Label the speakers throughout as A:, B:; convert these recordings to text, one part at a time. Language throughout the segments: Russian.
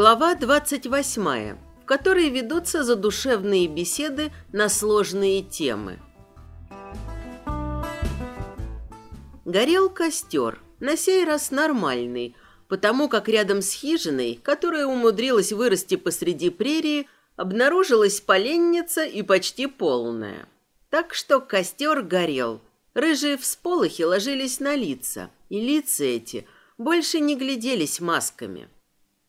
A: Глава 28, в которой ведутся задушевные беседы на сложные темы. Горел костер, на сей раз нормальный, потому как рядом с хижиной, которая умудрилась вырасти посреди прерии, обнаружилась поленница и почти полная. Так что костер горел. Рыжие всполохи ложились на лица, и лица эти больше не гляделись масками.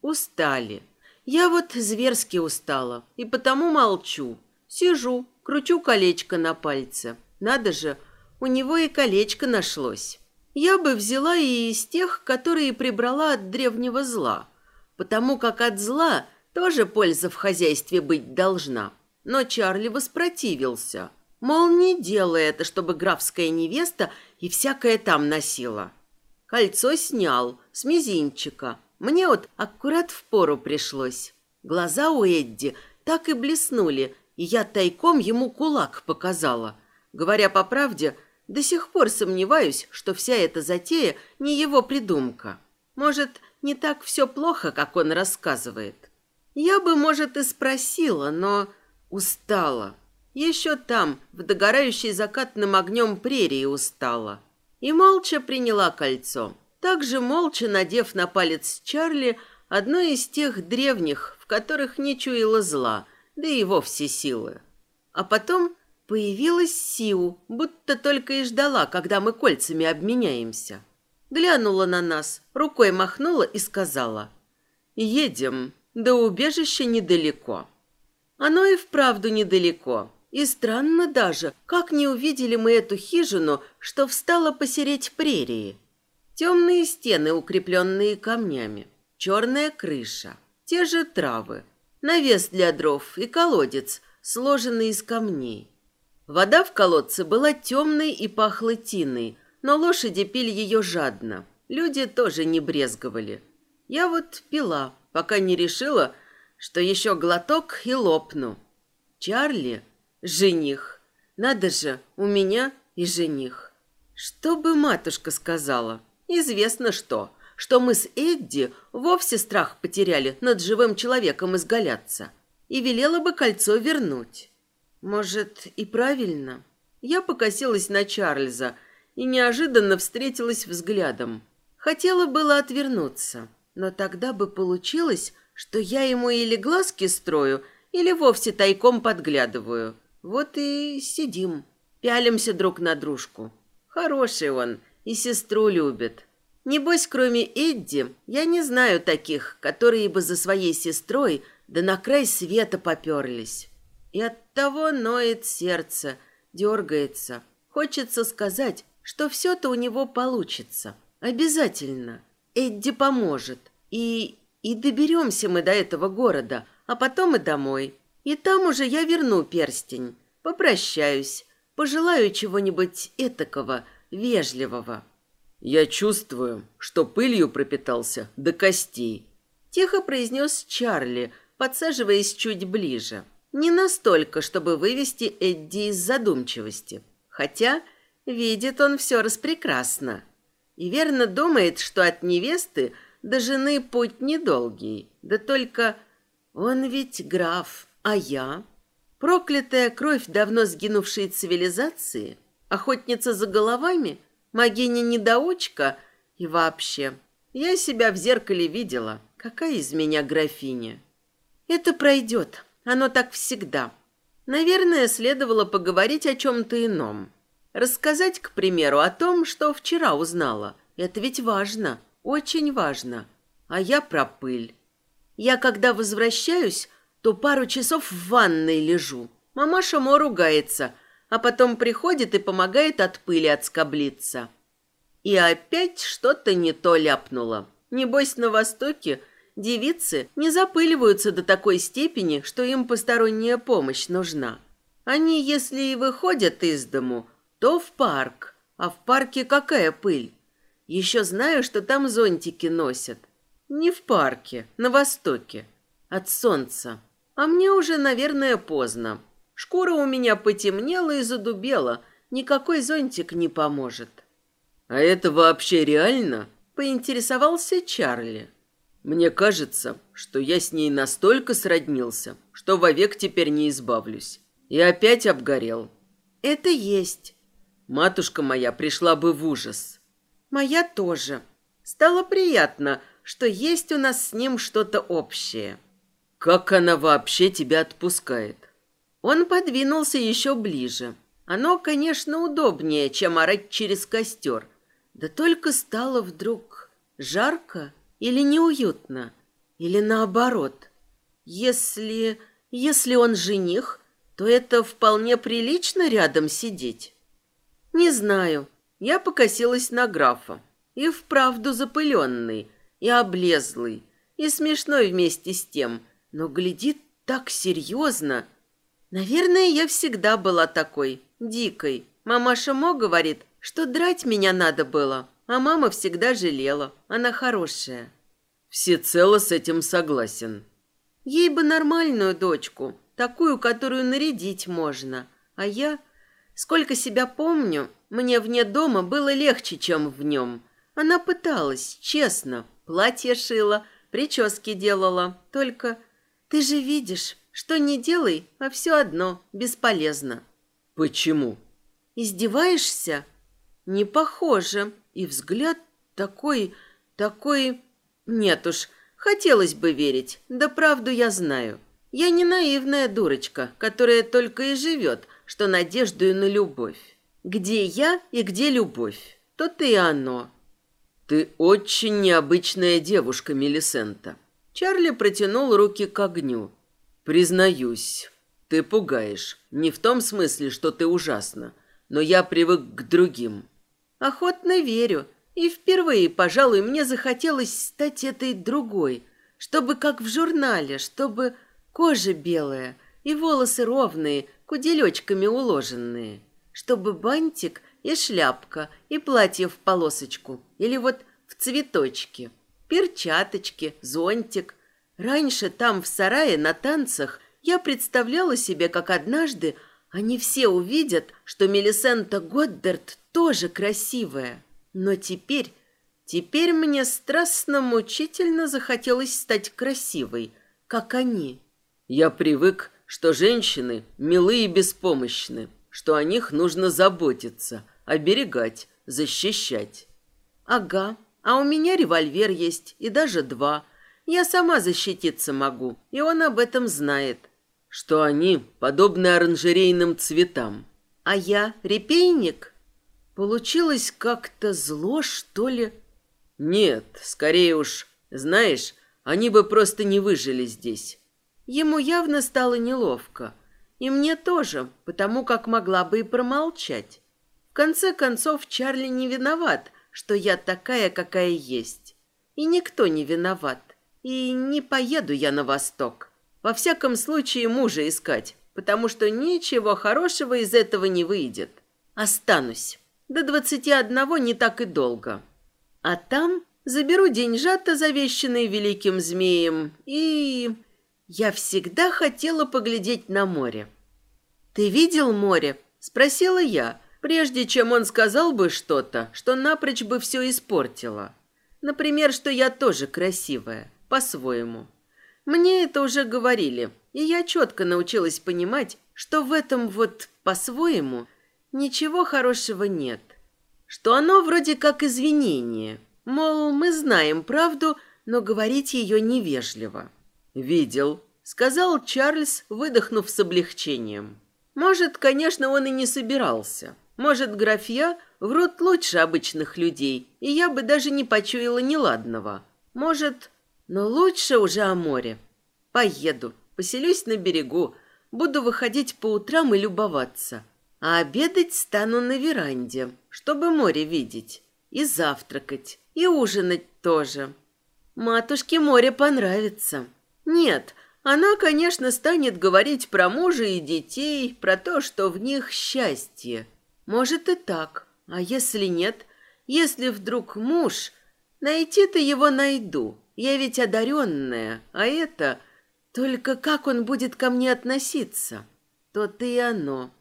A: Устали. Я вот зверски устала, и потому молчу. Сижу, кручу колечко на пальце. Надо же, у него и колечко нашлось. Я бы взяла и из тех, которые прибрала от древнего зла, потому как от зла тоже польза в хозяйстве быть должна. Но Чарли воспротивился. Мол, не делай это, чтобы графская невеста и всякое там носила. Кольцо снял с мизинчика, мне вот аккурат в пору пришлось. Глаза у Эдди так и блеснули, и я тайком ему кулак показала. Говоря по правде, до сих пор сомневаюсь, что вся эта затея не его придумка. Может, не так все плохо, как он рассказывает. Я бы, может, и спросила, но устала. Еще там, в догорающей закатным огнем прерии устала. И молча приняла кольцо также молча надев на палец Чарли одно из тех древних, в которых не чуяло зла, да и вовсе силы. А потом появилась Сиу, будто только и ждала, когда мы кольцами обменяемся. Глянула на нас, рукой махнула и сказала «Едем, до убежища недалеко». Оно и вправду недалеко. И странно даже, как не увидели мы эту хижину, что встала посереть прерии. Темные стены, укрепленные камнями, черная крыша, те же травы, навес для дров и колодец, сложенный из камней. Вода в колодце была темной и пахла тиной, но лошади пили ее жадно. Люди тоже не брезговали. Я вот пила, пока не решила, что еще глоток и лопну. Чарли – жених. Надо же, у меня и жених. Что бы матушка сказала – Известно что, что мы с Эдди вовсе страх потеряли над живым человеком изгаляться. И велела бы кольцо вернуть. Может, и правильно. Я покосилась на Чарльза и неожиданно встретилась взглядом. Хотела было отвернуться, но тогда бы получилось, что я ему или глазки строю, или вовсе тайком подглядываю. Вот и сидим, пялимся друг на дружку. Хороший он, и сестру любит. Небось, кроме Эдди, я не знаю таких, которые бы за своей сестрой да на край света поперлись. И от того ноет сердце, дергается. Хочется сказать, что все-то у него получится. Обязательно. Эдди поможет. И... и доберемся мы до этого города, а потом и домой. И там уже я верну перстень. Попрощаюсь. Пожелаю чего-нибудь этакого, вежливого.
B: Я чувствую, что пылью пропитался до костей.
A: Тихо произнес Чарли, подсаживаясь чуть ближе. Не настолько, чтобы вывести Эдди из задумчивости. Хотя видит он все распрекрасно. И верно думает, что от невесты до жены путь недолгий. Да только он ведь граф, а я... Проклятая кровь давно сгинувшей цивилизации, охотница за головами — Магиня-недоучка и вообще. Я себя в зеркале видела. Какая из меня графиня? Это пройдет. Оно так всегда. Наверное, следовало поговорить о чем-то ином. Рассказать, к примеру, о том, что вчера узнала. Это ведь важно, очень важно. А я про пыль. Я, когда возвращаюсь, то пару часов в ванной лежу. Мамаша Мо ругается, а потом приходит и помогает от пыли отскоблиться. И опять что-то не то ляпнуло. Небось, на Востоке девицы не запыливаются до такой степени, что им посторонняя помощь нужна. Они, если и выходят из дому, то в парк. А в парке какая пыль? Еще знаю, что там зонтики носят. Не в парке, на Востоке. От солнца. А мне уже, наверное, поздно. Шкура у меня потемнела и задубела, никакой зонтик не поможет.
B: А это вообще реально?
A: Поинтересовался Чарли.
B: Мне кажется, что я с ней настолько сроднился, что вовек теперь не избавлюсь. И опять обгорел.
A: Это есть.
B: Матушка моя пришла бы в ужас.
A: Моя тоже. Стало приятно, что есть у нас с ним что-то общее.
B: Как она вообще тебя отпускает?
A: Он подвинулся еще ближе. Оно, конечно, удобнее, чем орать через костер. Да только стало вдруг жарко или неуютно, или наоборот. Если... если он жених, то это вполне прилично рядом сидеть. Не знаю. Я покосилась на графа. И вправду запыленный, и облезлый, и смешной вместе с тем, но глядит так серьезно. Наверное, я всегда была такой, дикой. Мамаша Мо говорит, что драть меня надо было, а мама всегда жалела. Она хорошая.
B: Всецело с этим согласен.
A: Ей бы нормальную дочку, такую, которую нарядить можно. А я, сколько себя помню, мне вне дома было легче, чем в нем. Она пыталась, честно, платье шила, прически делала. Только ты же видишь, что не делай, а все одно бесполезно.
B: Почему?
A: Издеваешься? Не похоже. И взгляд такой, такой... Нет уж, хотелось бы верить, да правду я знаю. Я не наивная дурочка, которая только и живет, что надеждую на любовь. Где я и где любовь, то ты и оно.
B: Ты очень необычная девушка, Мелисента. Чарли протянул руки к огню. Признаюсь, ты пугаешь. Не в том смысле, что ты ужасна, но я привык к другим.
A: Охотно верю. И впервые, пожалуй, мне захотелось стать этой другой, чтобы как в журнале, чтобы кожа белая и волосы ровные, куделечками уложенные, чтобы бантик и шляпка, и платье в полосочку, или вот в цветочки, перчаточки, зонтик. Раньше там в сарае на танцах я представляла себе, как однажды они все увидят, что Мелисента Годдард тоже красивая. Но теперь, теперь мне страстно-мучительно захотелось стать красивой, как они.
B: Я привык, что женщины милы и беспомощны, что о них нужно заботиться, оберегать, защищать.
A: Ага, а у меня револьвер есть, и даже два. Я сама защититься могу, и он об этом знает
B: что они подобны оранжерейным цветам.
A: А я репейник? Получилось как-то зло, что ли?
B: Нет, скорее уж, знаешь, они бы просто не выжили здесь.
A: Ему явно стало неловко. И мне тоже, потому как могла бы и промолчать. В конце концов, Чарли не виноват, что я такая, какая есть. И никто не виноват. И не поеду я на восток. Во всяком случае, мужа искать, потому что ничего хорошего из этого не выйдет. Останусь. До двадцати одного не так и долго. А там заберу деньжата, завещанные великим змеем, и... Я всегда хотела поглядеть на море. «Ты видел море?» – спросила я, прежде чем он сказал бы что-то, что напрочь бы все испортило. Например, что я тоже красивая, по-своему. Мне это уже говорили, и я четко научилась понимать, что в этом вот по-своему ничего хорошего нет. Что оно вроде как извинение. Мол, мы знаем правду, но говорить ее невежливо.
B: «Видел», — сказал Чарльз, выдохнув с облегчением.
A: «Может, конечно, он и не собирался. Может, графья врут лучше обычных людей, и я бы даже не почуяла неладного. Может, но лучше уже о море. Поеду, поселюсь на берегу, буду выходить по утрам и любоваться. А обедать стану на веранде, чтобы море видеть. И завтракать, и ужинать тоже. Матушке море понравится. Нет, она, конечно, станет говорить про мужа и детей, про то, что в них счастье. Может и так. А если нет, если вдруг муж, найти-то его найду. Я ведь одаренная, а это... Только как он будет ко мне относиться? То-то и оно.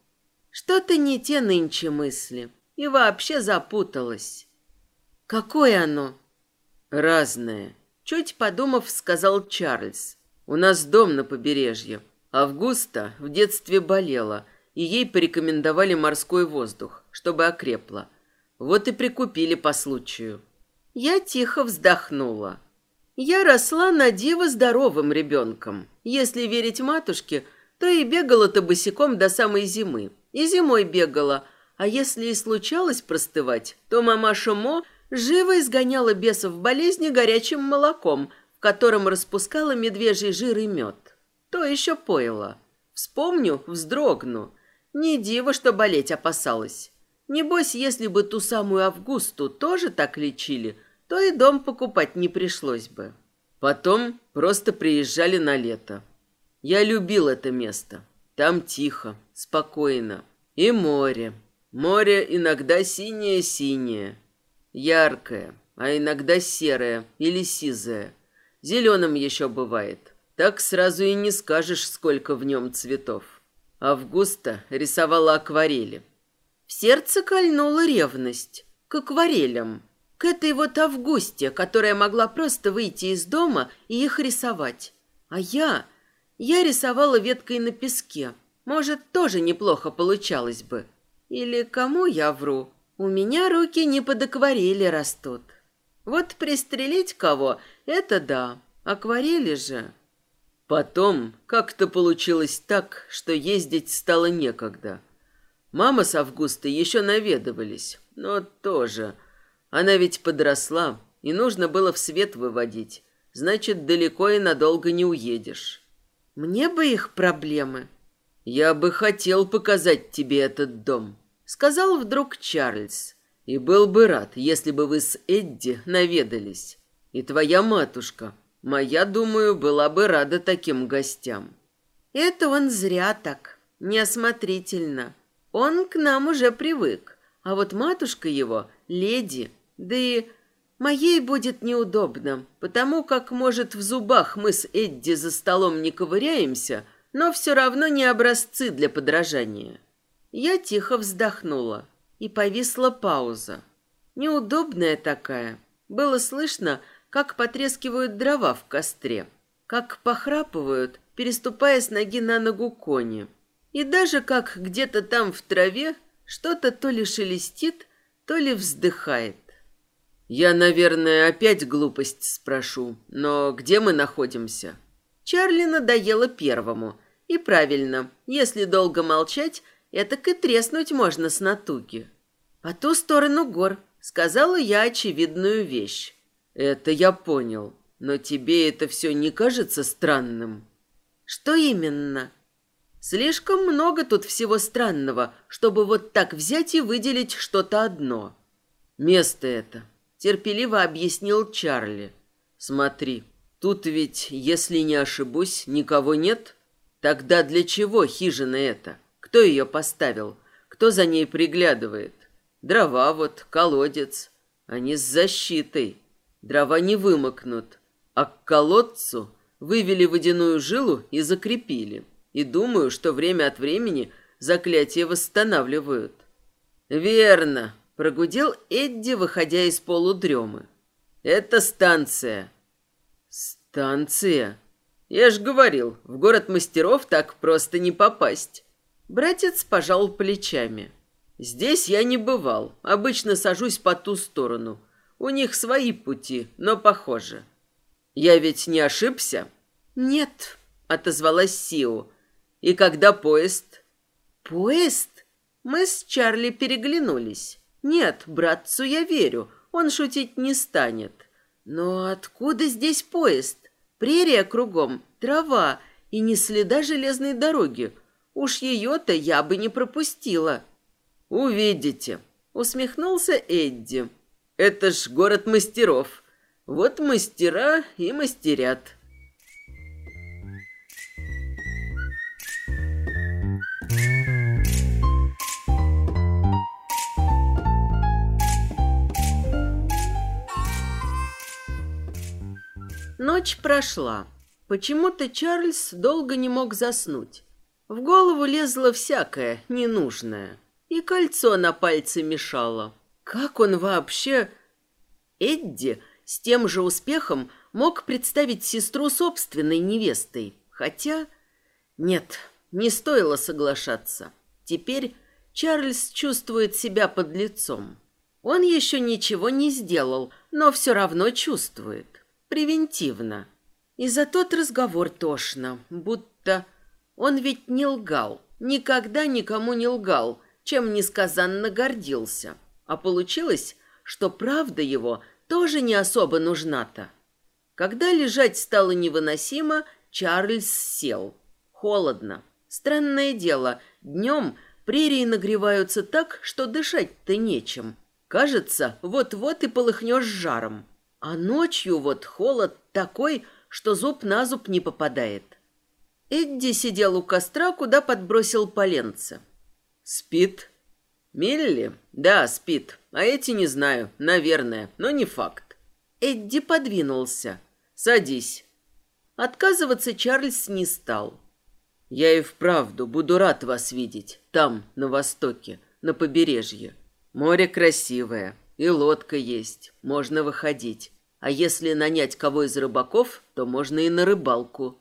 A: Что-то не те нынче мысли. И вообще запуталась. Какое оно?
B: Разное.
A: Чуть подумав, сказал Чарльз. «У нас дом на побережье. Августа в детстве болела, и ей порекомендовали морской воздух, чтобы окрепла. Вот и прикупили по случаю». Я тихо вздохнула. Я росла на диво здоровым ребенком. Если верить матушке, то и бегала-то босиком до самой зимы. И зимой бегала, а если и случалось простывать, то мамаша Мо живо изгоняла бесов болезни горячим молоком, в котором распускала медвежий жир и мед. То еще поила. Вспомню, вздрогну. Не диво, что болеть опасалась. Небось, если бы ту самую Августу тоже так лечили, то и дом покупать не пришлось бы. Потом просто приезжали на лето. Я любил это место. Там тихо, спокойно. И море. Море иногда синее-синее. Яркое, а иногда серое или сизое. Зеленым еще бывает. Так сразу и не скажешь, сколько в нем цветов. Августа рисовала акварели. В сердце кольнула ревность к акварелям. К этой вот Августе, которая могла просто выйти из дома и их рисовать. А я... Я рисовала веткой на песке. Может, тоже неплохо получалось бы. Или кому я вру? У меня руки не под акварели растут. Вот пристрелить кого — это да. Акварели же... Потом как-то получилось так, что ездить стало некогда. Мама с Августой еще наведывались, но тоже... Она ведь подросла, и нужно было в свет выводить. Значит, далеко и надолго не уедешь. Мне бы их проблемы. Я бы хотел показать тебе этот дом, сказал вдруг Чарльз. И был бы рад, если бы вы с Эдди наведались. И твоя матушка, моя, думаю, была бы рада таким гостям. Это он зря так, неосмотрительно. Он к нам уже привык, а вот матушка его, леди, да и моей будет неудобно, потому как, может, в зубах мы с Эдди за столом не ковыряемся, но все равно не образцы для подражания. Я тихо вздохнула, и повисла пауза. Неудобная такая. Было слышно, как потрескивают дрова в костре, как похрапывают, переступая с ноги на ногу кони. И даже как где-то там в траве что-то то ли шелестит, то ли вздыхает. Я, наверное, опять глупость спрошу, но где мы находимся? Чарли надоело первому. И правильно, если долго молчать, это и треснуть можно с натуги. По ту сторону гор, сказала я очевидную вещь. Это я понял, но тебе это все не кажется странным? Что именно? Слишком много тут всего странного, чтобы вот так взять и выделить что-то одно. Место это, терпеливо объяснил Чарли. Смотри, тут ведь, если не ошибусь, никого нет. Тогда для чего хижина эта? Кто ее поставил? Кто за ней приглядывает? Дрова вот, колодец. Они с защитой. Дрова не вымокнут. А к колодцу вывели водяную жилу и закрепили. И думаю, что время от времени заклятие восстанавливают. Верно, Прогудел Эдди, выходя из полудремы. «Это станция». «Станция?» «Я ж говорил, в город мастеров так просто не попасть». Братец пожал плечами. «Здесь я не бывал. Обычно сажусь по ту сторону. У них свои пути, но похоже». «Я ведь не ошибся?» «Нет», — отозвалась Сио. «И когда поезд?» «Поезд?» Мы с Чарли переглянулись. Нет, братцу я верю, он шутить не станет. Но откуда здесь поезд? Прерия кругом, трава и ни следа железной дороги. Уж ее-то я бы не пропустила. Увидите, усмехнулся Эдди. Это ж город мастеров. Вот мастера и мастерят. Ночь прошла. Почему-то Чарльз долго не мог заснуть. В голову лезло всякое, ненужное. И кольцо на пальце мешало. Как он вообще... Эдди с тем же успехом мог представить сестру собственной невестой. Хотя... Нет, не стоило соглашаться. Теперь Чарльз чувствует себя под лицом. Он еще ничего не сделал, но все равно чувствует. Превентивно. И за тот разговор тошно, будто он ведь не лгал, никогда никому не лгал, чем несказанно гордился. А получилось, что правда его тоже не особо нужна-то. Когда лежать стало невыносимо, Чарльз сел. Холодно. Странное дело, днем прерии нагреваются так, что дышать-то нечем. Кажется, вот-вот и полыхнешь жаром. А ночью вот холод такой, что зуб на зуб не попадает. Эдди сидел у костра, куда подбросил поленца.
B: «Спит?» «Милли?» «Да, спит. А эти не знаю. Наверное, но не факт».
A: Эдди подвинулся.
B: «Садись».
A: Отказываться Чарльз не стал.
B: «Я и вправду буду рад вас видеть. Там, на востоке, на побережье. Море красивое, и лодка есть. Можно выходить. А если нанять кого из рыбаков, то можно и на рыбалку.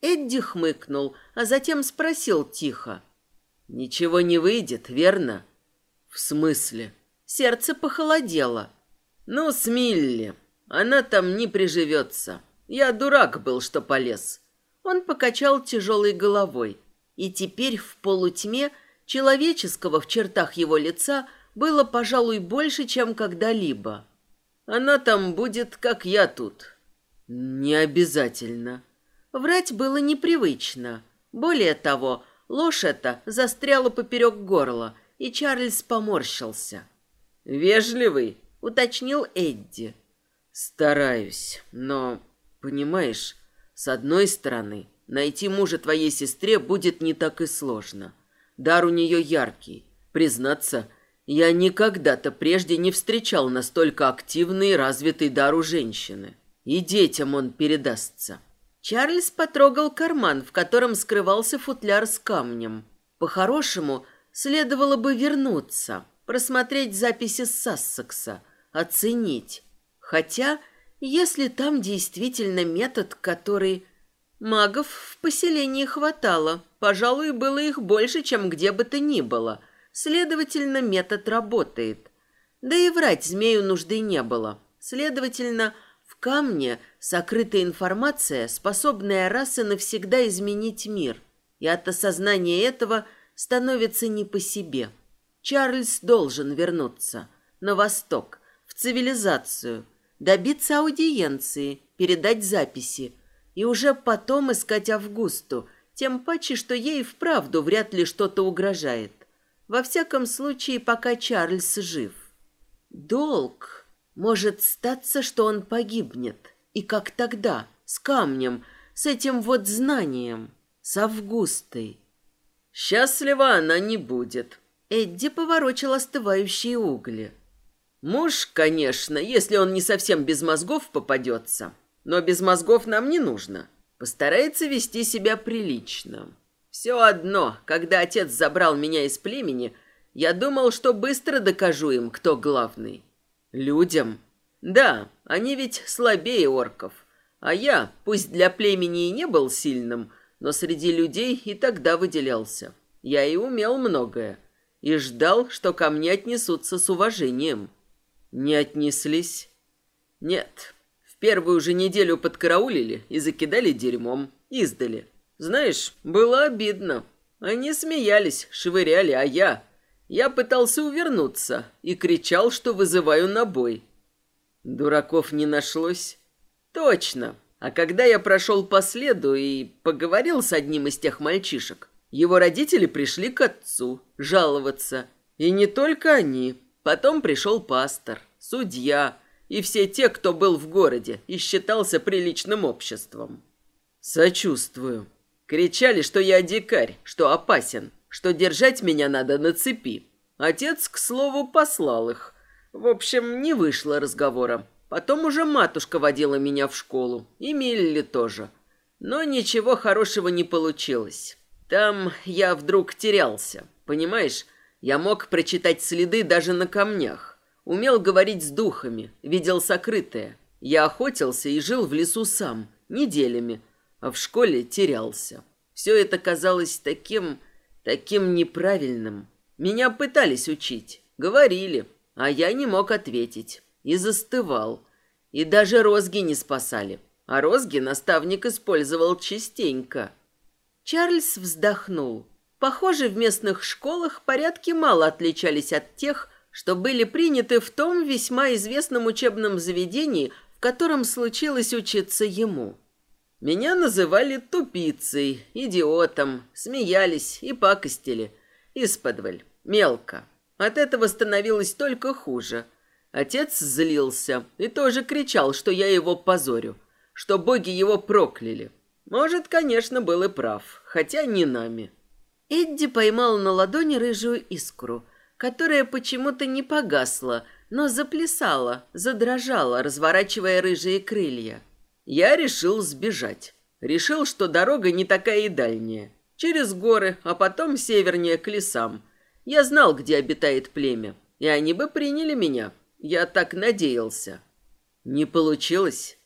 A: Эдди хмыкнул, а затем спросил тихо.
B: «Ничего не выйдет, верно?»
A: «В смысле?» Сердце похолодело.
B: «Ну, с Милли. Она там не приживется. Я дурак был, что полез».
A: Он покачал тяжелой головой. И теперь в полутьме человеческого в чертах его лица было, пожалуй, больше, чем когда-либо.
B: Она там будет, как я тут.
A: Не обязательно. Врать было непривычно. Более того, ложь эта застряла поперек горла, и Чарльз поморщился.
B: «Вежливый?»
A: — уточнил Эдди.
B: «Стараюсь, но, понимаешь, с одной стороны, найти мужа твоей сестре будет не так и сложно. Дар у нее яркий. Признаться, я никогда-то прежде не встречал настолько активный и развитый дар у женщины. И детям он передастся.
A: Чарльз потрогал карман, в котором скрывался футляр с камнем. По-хорошему, следовало бы вернуться, просмотреть записи Сассекса, оценить. Хотя, если там действительно метод, который... Магов в поселении хватало. Пожалуй, было их больше, чем где бы то ни было – Следовательно, метод работает. Да и врать змею нужды не было. Следовательно, в камне сокрыта информация, способная раз и навсегда изменить мир. И от осознания этого становится не по себе. Чарльз должен вернуться на восток, в цивилизацию, добиться аудиенции, передать записи и уже потом искать Августу, тем паче, что ей вправду вряд ли что-то угрожает. Во всяком случае, пока Чарльз жив. Долг. Может статься, что он погибнет. И как тогда? С камнем, с этим вот знанием, с Августой.
B: Счастлива она не будет.
A: Эдди поворочил остывающие угли.
B: Муж, конечно, если он не совсем без мозгов попадется. Но без мозгов нам не нужно. Постарается вести себя прилично. Все одно, когда отец забрал меня из племени, я думал, что быстро докажу им, кто главный. Людям? Да, они ведь слабее орков. А я, пусть для племени и не был сильным, но среди людей и тогда выделялся. Я и умел многое. И ждал, что ко мне отнесутся с уважением. Не отнеслись? Нет. В первую же неделю подкараулили и закидали дерьмом. Издали. Знаешь, было обидно. Они смеялись, швыряли, а я... Я пытался увернуться и кричал, что вызываю на бой. Дураков не нашлось? Точно. А когда я прошел по следу и поговорил с одним из тех мальчишек, его родители пришли к отцу жаловаться. И не только они. Потом пришел пастор, судья и все те, кто был в городе и считался приличным обществом. Сочувствую. Кричали, что я дикарь, что опасен, что держать меня надо на цепи. Отец, к слову, послал их. В общем, не вышло разговора. Потом уже матушка водила меня в школу, и Милли тоже. Но ничего хорошего не получилось. Там я вдруг терялся. Понимаешь, я мог прочитать следы даже на камнях. Умел говорить с духами, видел сокрытое. Я охотился и жил в лесу сам, неделями, а в школе терялся. Все это казалось таким, таким неправильным. Меня пытались учить, говорили, а я не мог ответить. И застывал. И даже розги не спасали. А розги наставник использовал частенько.
A: Чарльз вздохнул. Похоже, в местных школах порядки мало отличались от тех, что были приняты в том весьма известном учебном заведении, в котором случилось учиться ему.
B: Меня называли тупицей, идиотом, смеялись и пакостили. Исподволь, мелко. От этого становилось только хуже. Отец злился и тоже кричал, что я его позорю, что боги его прокляли. Может, конечно, был и прав, хотя не нами.
A: Эдди поймал на ладони рыжую искру, которая почему-то не погасла, но заплясала, задрожала, разворачивая рыжие крылья.
B: Я решил сбежать. Решил, что дорога не такая и дальняя. Через горы, а потом севернее к лесам. Я знал, где обитает племя, и они бы приняли меня. Я так надеялся. Не получилось.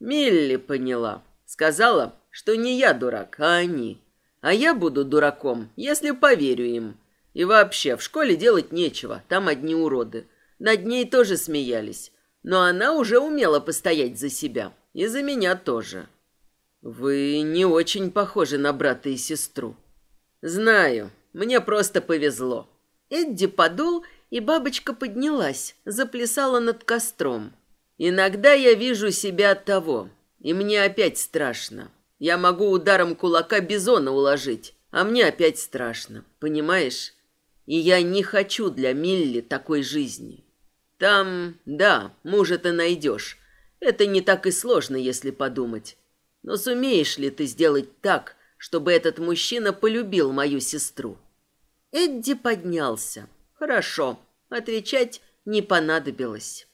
B: Милли поняла. Сказала, что не я дурак, а они. А я буду дураком, если поверю им. И вообще, в школе делать нечего, там одни уроды. Над ней тоже смеялись. Но она уже умела постоять за себя. И за меня тоже. Вы не очень похожи на брата и сестру. Знаю, мне просто повезло.
A: Эдди подул, и бабочка поднялась, заплясала над костром.
B: Иногда я вижу себя от того, и мне опять страшно. Я могу ударом кулака бизона уложить, а мне опять страшно, понимаешь? И я не хочу для Милли такой жизни. Там, да, мужа ты найдешь, это не так и сложно, если подумать. Но сумеешь ли ты сделать так, чтобы этот мужчина полюбил мою сестру?»
A: Эдди поднялся. Хорошо, отвечать не понадобилось.